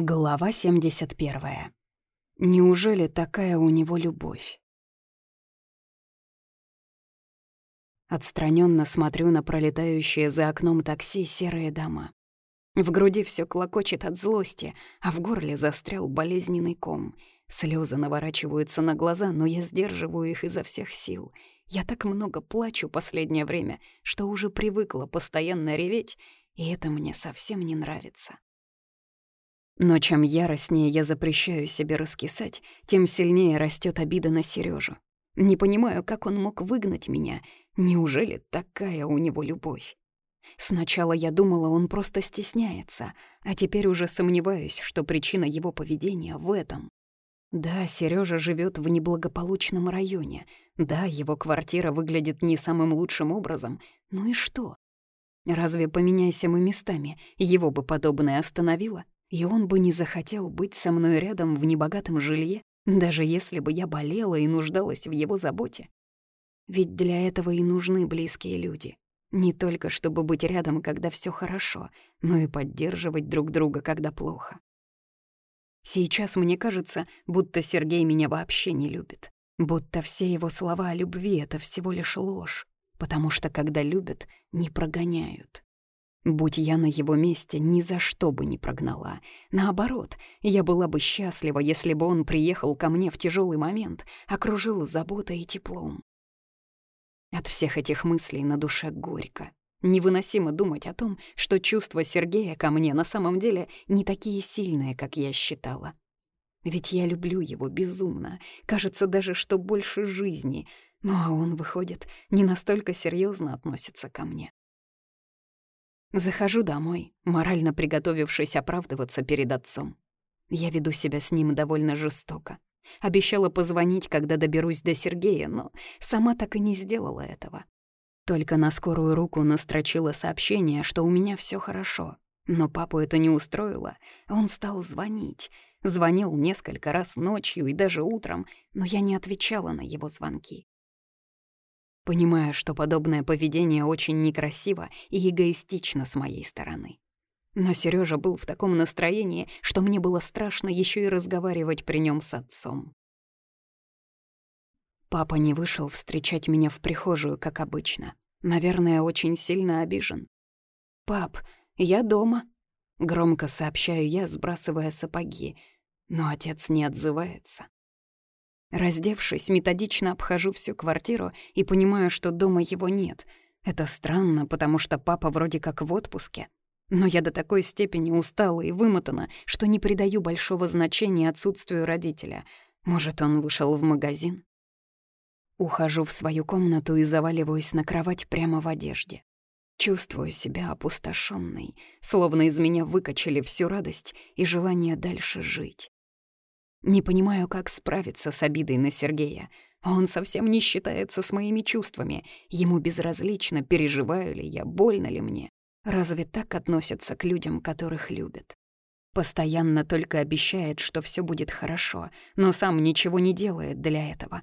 Глава 71. Неужели такая у него любовь? Отстраненно смотрю на пролетающие за окном такси серые дома. В груди все клокочет от злости, а в горле застрял болезненный ком. Слезы наворачиваются на глаза, но я сдерживаю их изо всех сил. Я так много плачу последнее время, что уже привыкла постоянно реветь, и это мне совсем не нравится. Но чем яростнее я запрещаю себе раскисать, тем сильнее растет обида на Сережу. Не понимаю, как он мог выгнать меня. Неужели такая у него любовь? Сначала я думала, он просто стесняется, а теперь уже сомневаюсь, что причина его поведения в этом. Да, Сережа живет в неблагополучном районе. Да, его квартира выглядит не самым лучшим образом. Ну и что? Разве поменяйся мы местами, его бы подобное остановило? И он бы не захотел быть со мной рядом в небогатом жилье, даже если бы я болела и нуждалась в его заботе. Ведь для этого и нужны близкие люди. Не только чтобы быть рядом, когда все хорошо, но и поддерживать друг друга, когда плохо. Сейчас мне кажется, будто Сергей меня вообще не любит. Будто все его слова о любви — это всего лишь ложь, потому что когда любят, не прогоняют. Будь я на его месте, ни за что бы не прогнала. Наоборот, я была бы счастлива, если бы он приехал ко мне в тяжелый момент, окружил заботой и теплом. От всех этих мыслей на душе горько. Невыносимо думать о том, что чувства Сергея ко мне на самом деле не такие сильные, как я считала. Ведь я люблю его безумно, кажется даже, что больше жизни, ну а он, выходит, не настолько серьезно относится ко мне. Захожу домой, морально приготовившись оправдываться перед отцом. Я веду себя с ним довольно жестоко. Обещала позвонить, когда доберусь до Сергея, но сама так и не сделала этого. Только на скорую руку настрочила сообщение, что у меня все хорошо. Но папу это не устроило. Он стал звонить. Звонил несколько раз ночью и даже утром, но я не отвечала на его звонки понимая, что подобное поведение очень некрасиво и эгоистично с моей стороны. Но Сережа был в таком настроении, что мне было страшно еще и разговаривать при нем с отцом. Папа не вышел встречать меня в прихожую, как обычно. Наверное, очень сильно обижен. «Пап, я дома», — громко сообщаю я, сбрасывая сапоги, но отец не отзывается. Раздевшись, методично обхожу всю квартиру и понимаю, что дома его нет. Это странно, потому что папа вроде как в отпуске. Но я до такой степени устала и вымотана, что не придаю большого значения отсутствию родителя. Может, он вышел в магазин? Ухожу в свою комнату и заваливаюсь на кровать прямо в одежде. Чувствую себя опустошенной, словно из меня выкачали всю радость и желание дальше жить. Не понимаю, как справиться с обидой на Сергея. Он совсем не считается с моими чувствами. Ему безразлично, переживаю ли я, больно ли мне. Разве так относятся к людям, которых любят? Постоянно только обещает, что все будет хорошо, но сам ничего не делает для этого.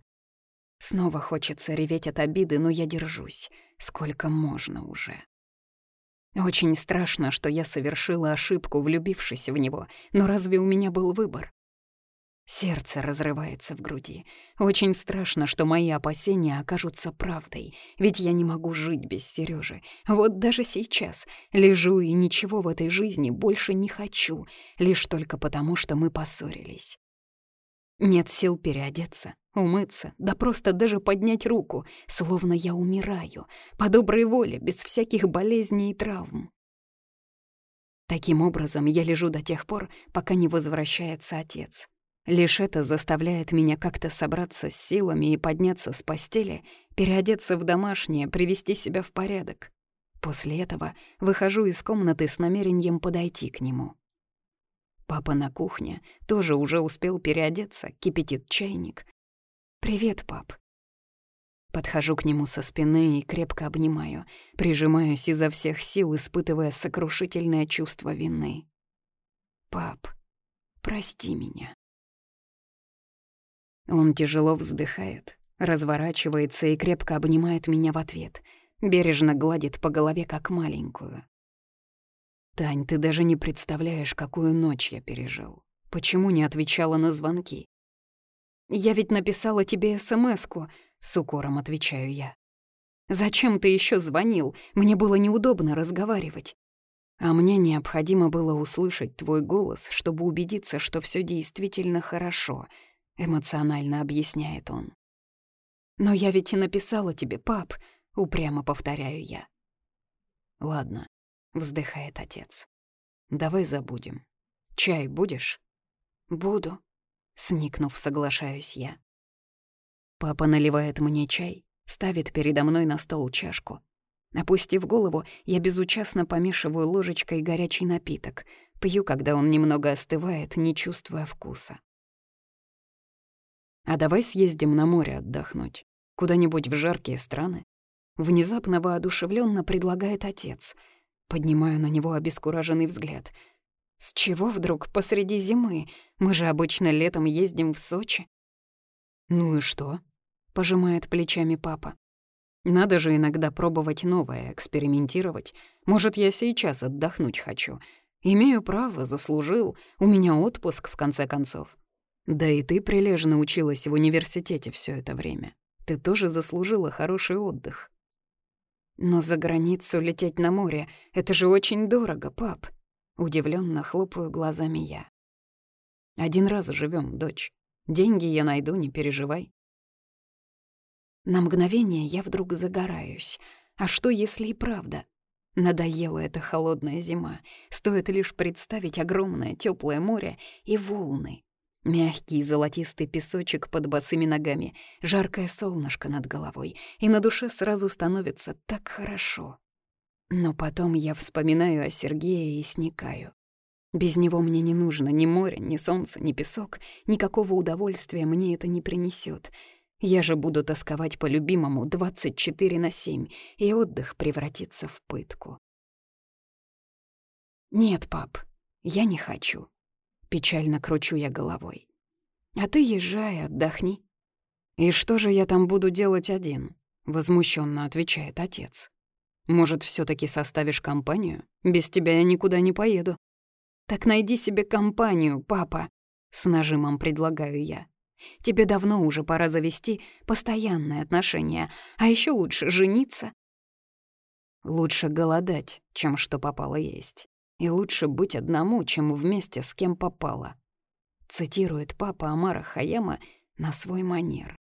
Снова хочется реветь от обиды, но я держусь. Сколько можно уже. Очень страшно, что я совершила ошибку, влюбившись в него, но разве у меня был выбор? Сердце разрывается в груди. Очень страшно, что мои опасения окажутся правдой, ведь я не могу жить без Сережи. Вот даже сейчас лежу и ничего в этой жизни больше не хочу, лишь только потому, что мы поссорились. Нет сил переодеться, умыться, да просто даже поднять руку, словно я умираю, по доброй воле, без всяких болезней и травм. Таким образом, я лежу до тех пор, пока не возвращается отец. Лишь это заставляет меня как-то собраться с силами и подняться с постели, переодеться в домашнее, привести себя в порядок. После этого выхожу из комнаты с намерением подойти к нему. Папа на кухне тоже уже успел переодеться, кипятит чайник. «Привет, пап». Подхожу к нему со спины и крепко обнимаю, прижимаюсь изо всех сил, испытывая сокрушительное чувство вины. «Пап, прости меня». Он тяжело вздыхает, разворачивается и крепко обнимает меня в ответ, бережно гладит по голове, как маленькую. Тань, ты даже не представляешь, какую ночь я пережил. Почему не отвечала на звонки? Я ведь написала тебе СМС-ку, с укором отвечаю я. Зачем ты еще звонил? Мне было неудобно разговаривать. А мне необходимо было услышать твой голос, чтобы убедиться, что все действительно хорошо, эмоционально объясняет он. Но я ведь и написала тебе, пап, упрямо повторяю я. Ладно, вздыхает отец. Давай забудем. Чай будешь? Буду, сникнув, соглашаюсь я. Папа наливает мне чай, ставит передо мной на стол чашку. Опустив голову, я безучастно помешиваю ложечкой горячий напиток, пью, когда он немного остывает, не чувствуя вкуса. «А давай съездим на море отдохнуть, куда-нибудь в жаркие страны?» Внезапно воодушевленно предлагает отец. Поднимаю на него обескураженный взгляд. «С чего вдруг посреди зимы? Мы же обычно летом ездим в Сочи». «Ну и что?» — пожимает плечами папа. Надо же иногда пробовать новое, экспериментировать. Может, я сейчас отдохнуть хочу. Имею право, заслужил. У меня отпуск, в конце концов. Да и ты прилежно училась в университете все это время. Ты тоже заслужила хороший отдых. Но за границу лететь на море — это же очень дорого, пап. Удивленно хлопаю глазами я. Один раз живем, дочь. Деньги я найду, не переживай. На мгновение я вдруг загораюсь. А что, если и правда? Надоела эта холодная зима. Стоит лишь представить огромное теплое море и волны. Мягкий золотистый песочек под босыми ногами, жаркое солнышко над головой, и на душе сразу становится так хорошо. Но потом я вспоминаю о Сергее и сникаю. Без него мне не нужно ни море, ни солнце, ни песок. Никакого удовольствия мне это не принесет. Я же буду тосковать по любимому 24 на 7, и отдых превратится в пытку. «Нет, пап, я не хочу», — печально кручу я головой. «А ты езжай, отдохни». «И что же я там буду делать один?» — возмущенно отвечает отец. «Может, все таки составишь компанию? Без тебя я никуда не поеду». «Так найди себе компанию, папа», — с нажимом предлагаю я. Тебе давно уже пора завести постоянные отношения, а еще лучше жениться. Лучше голодать, чем что попало есть. И лучше быть одному, чем вместе с кем попало. Цитирует папа Амара Хаяма на свой манер.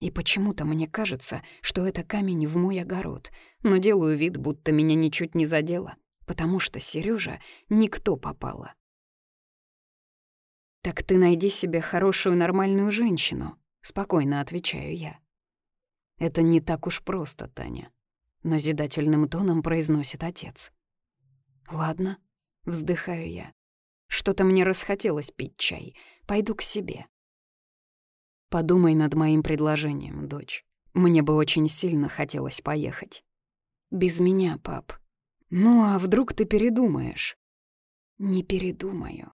И почему-то мне кажется, что это камень в мой огород, но делаю вид, будто меня ничуть не задело, потому что Сережа никто попало. «Так ты найди себе хорошую нормальную женщину», — спокойно отвечаю я. «Это не так уж просто, Таня», — назидательным тоном произносит отец. «Ладно», — вздыхаю я. «Что-то мне расхотелось пить чай. Пойду к себе». «Подумай над моим предложением, дочь. Мне бы очень сильно хотелось поехать». «Без меня, пап». «Ну, а вдруг ты передумаешь?» «Не передумаю»,